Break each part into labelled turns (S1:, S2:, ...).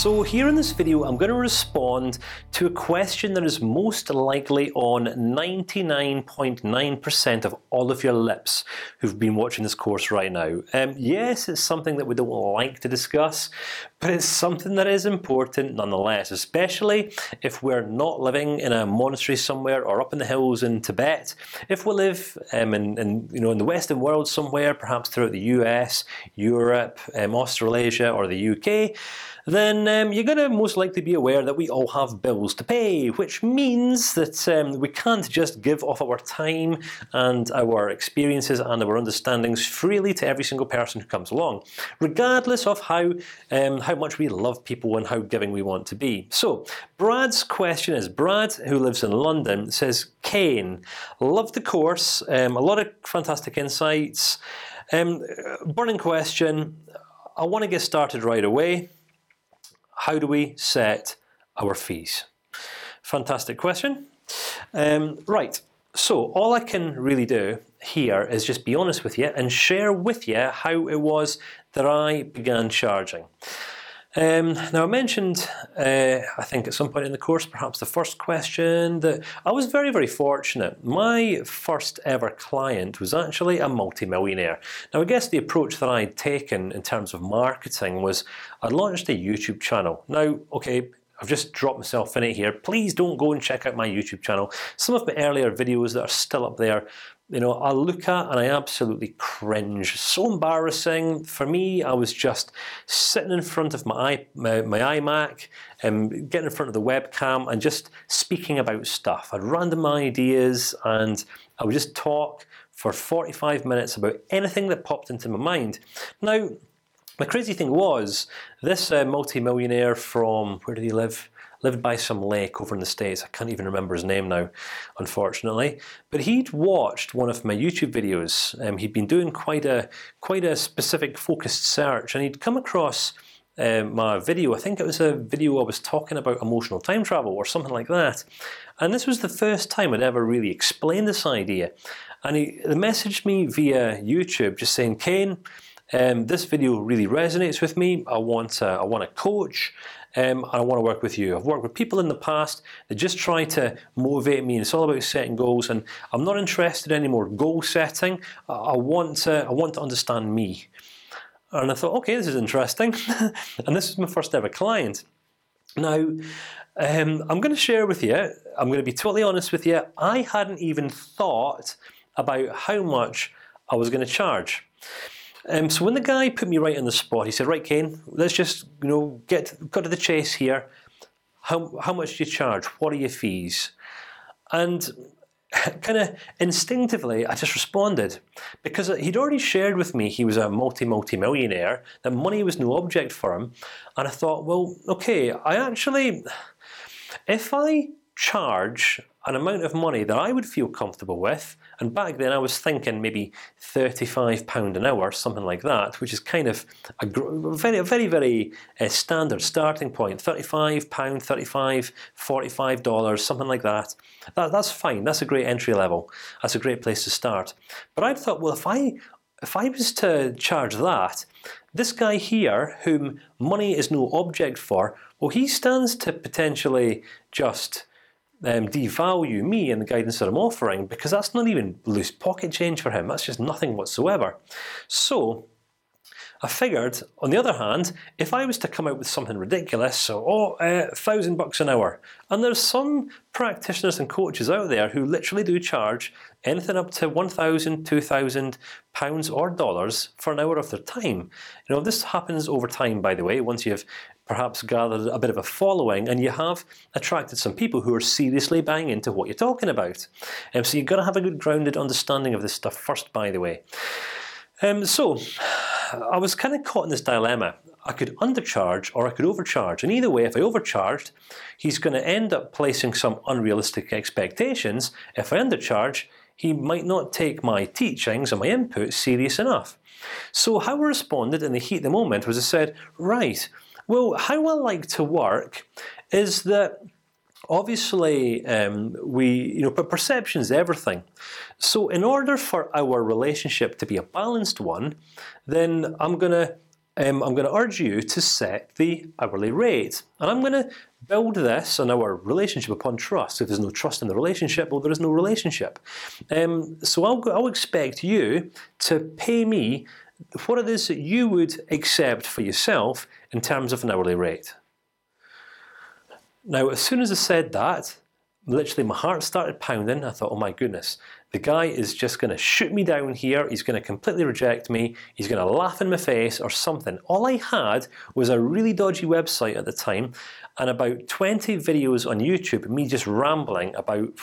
S1: So here in this video, I'm going to respond to a question that is most likely on 99.9% of all of your lips who've been watching this course right now. Um, yes, it's something that we don't like to discuss, but it's something that is important nonetheless, especially if we're not living in a monastery somewhere or up in the hills in Tibet. If we live um, in, in, you know in the Western world somewhere, perhaps throughout the U.S., Europe, um, Australasia, or the UK then um, you're going to most likely be aware that we all have bills to pay, which means that um, we can't just give off our time and our experiences and our understandings freely to every single person who comes along, regardless of how um, how much we love people and how giving we want to be. So Brad's question is: Brad, who lives in London, says, "Kane, love the course. Um, a lot of fantastic insights. Um, burning question. I want to get started right away." How do we set our fees? Fantastic question. Um, right. So all I can really do here is just be honest with you and share with you how it was that I began charging. Um, now I mentioned, uh, I think at some point in the course, perhaps the first question that I was very, very fortunate. My first ever client was actually a multi-millionaire. Now I guess the approach that I'd taken in terms of marketing was I launched a YouTube channel. Now, okay, I've just dropped myself in it here. Please don't go and check out my YouTube channel. Some of my earlier videos that are still up there you know, I look at and I absolutely cringe. So embarrassing for me. I was just sitting in front of my my, my iMac and getting in front of the webcam and just speaking about stuff. I had random ideas and I would just talk for 45 minutes about anything that popped into my mind. Now, the crazy thing was this uh, multi-millionaire from where did he live? Lived by some lake over in the states. I can't even remember his name now, unfortunately. But he'd watched one of my YouTube videos. Um, he'd been doing quite a quite a specific focused search, and he'd come across. Um, my video. I think it was a video I was talking about emotional time travel or something like that, and this was the first time I'd ever really explained this idea. And he, he messaged me via YouTube, just saying, "Kane, um, this video really resonates with me. I want a, I want a coach um, I want to work with you. I've worked with people in the past that just try to motivate me, and it's all about setting goals. And I'm not interested anymore goal setting. I, I want to I want to understand me. And I thought, okay, this is interesting, and this is my first ever client. Now, um, I'm going to share with you. I'm going to be totally honest with you. I hadn't even thought about how much I was going to charge. Um, so when the guy put me right on the spot, he said, "Right, Kane, let's just you know get cut to the chase here. How how much do you charge? What are your fees?" And kind of instinctively, I just responded because he'd already shared with me he was a multi multi millionaire. That money was no object for him, and I thought, well, okay, I actually, if I charge an amount of money that I would feel comfortable with, and back then I was thinking maybe thirty-five pound an hour, something like that, which is kind of a very, very, very uh, standard starting point. Thirty-five pound, 35 45 dollars, something like that. that. That's fine. That's a great entry level. That's a great place to start. But I thought, well, if I if I was to charge that, this guy here, whom money is no object for, well, he stands to potentially just um, devalue me and the guidance that I'm offering because that's not even loose pocket change for him. That's just nothing whatsoever. So I figured, on the other hand, if I was to come out with something ridiculous, so oh, uh, thousand bucks an hour, and there's some practitioners and coaches out there who literally do charge anything up to one thousand, two thousand pounds or dollars for an hour of their time. You know, this happens over time, by the way. Once you've perhaps gathered a bit of a following, and you have attracted some people who are seriously buying into what you're talking about. Um, so you've got to have a good grounded understanding of this stuff first, by the way. Um, so I was kind of caught in this dilemma. I could undercharge or I could overcharge, and either way, if I overcharged, he's going to end up placing some unrealistic expectations. If I undercharge, he might not take my teachings and my input serious enough. So how I responded in the heat of the moment was I said, right. Well, how I like to work is that obviously um, we you know perception is everything. So in order for our relationship to be a balanced one, then I'm gonna um, I'm going to urge you to set the hourly rate, and I'm going to build this on our relationship upon trust. If there's no trust in the relationship, well, there is no relationship. Um, so I'll, I'll expect you to pay me what it is that you would accept for yourself in terms of an hourly rate. Now, as soon as I said that, literally my heart started pounding. I thought, oh my goodness, the guy is just going to shoot me down here. He's going to completely reject me. He's going to laugh in my face or something. All I had was a really dodgy website at the time, and about 20 videos on YouTube, me just rambling about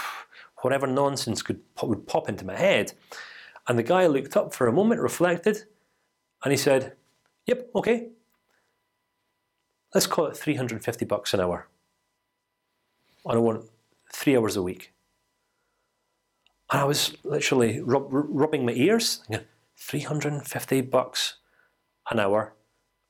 S1: whatever nonsense could would pop into my head. And the guy looked up for a moment, reflected, and he said, "Yep, okay. Let's call it 350 bucks an hour. I don't want three hours a week." And I was literally rub, rubbing my ears, thinking, 350 bucks an hour,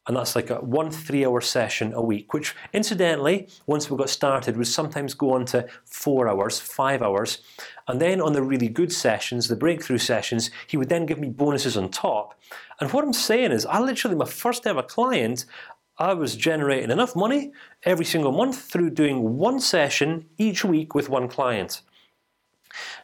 S1: and that's like a one three-hour session a week. Which, incidentally, once we got started, would sometimes go on to four hours, five hours, and then on the really good sessions, the breakthrough sessions, he would then give me bonuses on top. And what I'm saying is, I literally my first ever client. I was generating enough money every single month through doing one session each week with one client.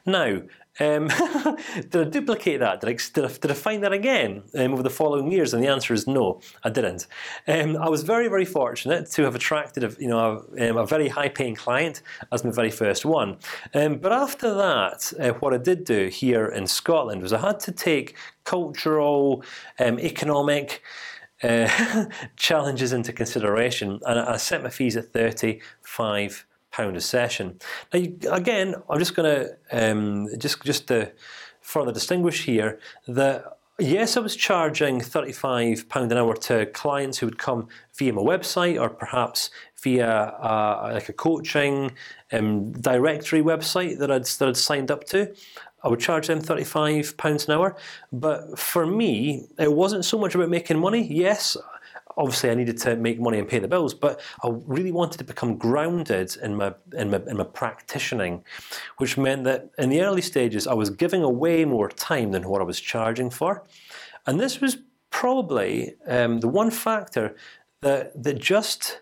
S1: Now, um, did I duplicate that? Did I, did I, did I find that again um, over the following years? And the answer is no, I didn't. Um, I was very, very fortunate to have attracted a, you know a, um, a very high-paying client as my very first one. Um, but after that, uh, what I did do here in Scotland was I had to take cultural, um, economic. Uh, challenges into consideration, and I set my fees at thirty-five pound a session. Now, you, again, I'm just going to um, just just to further distinguish here that yes, I was charging 35 pound an hour to clients who would come via my website or perhaps via uh, like a coaching um, directory website that I'd that I'd signed up to. I would charge them 35 pounds an hour, but for me, it wasn't so much about making money. Yes, obviously I needed to make money and pay the bills, but I really wanted to become grounded in my in my in my practicing, which meant that in the early stages I was giving away more time than what I was charging for, and this was probably um, the one factor that that just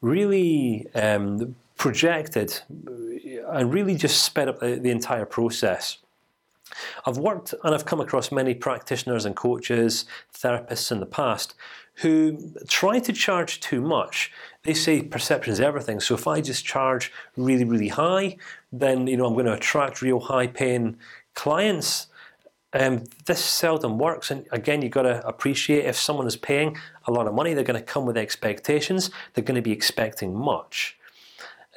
S1: really um, projected and really just sped up the, the entire process. I've worked and I've come across many practitioners and coaches, therapists in the past who try to charge too much. They say perception is everything. So if I just charge really, really high, then you know I'm going to attract real high-paying clients. Um, this seldom works, and again, you've got to appreciate if someone is paying a lot of money, they're going to come with expectations. They're going to be expecting much.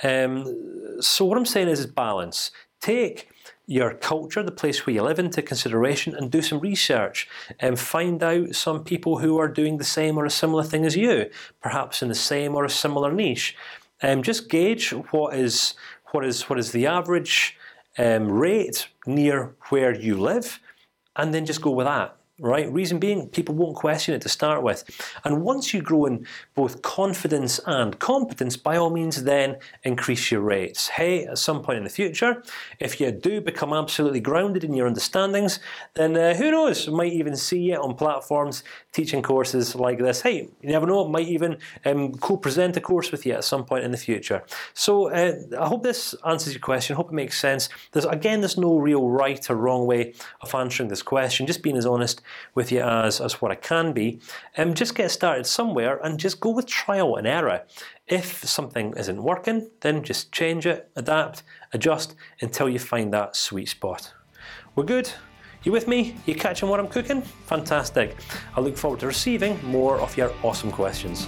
S1: Um, so what I'm saying is, is balance. Take your culture, the place where you live, into consideration, and do some research and find out some people who are doing the same or a similar thing as you, perhaps in the same or a similar niche. Um, just gauge what is what is what is the average um, rate near where you live, and then just go with that right? Reason being, people won't question it to start with, and once you grow in both confidence and competence, by all means, then increase your rates. Hey, at some point in the future, if you do become absolutely grounded in your understandings, then uh, who knows? Might even see you on platforms teaching courses like this. Hey, you never know. Might even um, co-present a course with you at some point in the future. So uh, I hope this answers your question. Hope it makes sense. There's again, there's no real right or wrong way of answering this question. Just being as honest with you as as what I can be. Um, just get started somewhere and just go with trial and error. If something isn't working, then just change it, adapt, adjust until you find that sweet spot. We're good. You with me? You catching what I'm cooking? Fantastic. I look forward to receiving more of your awesome questions.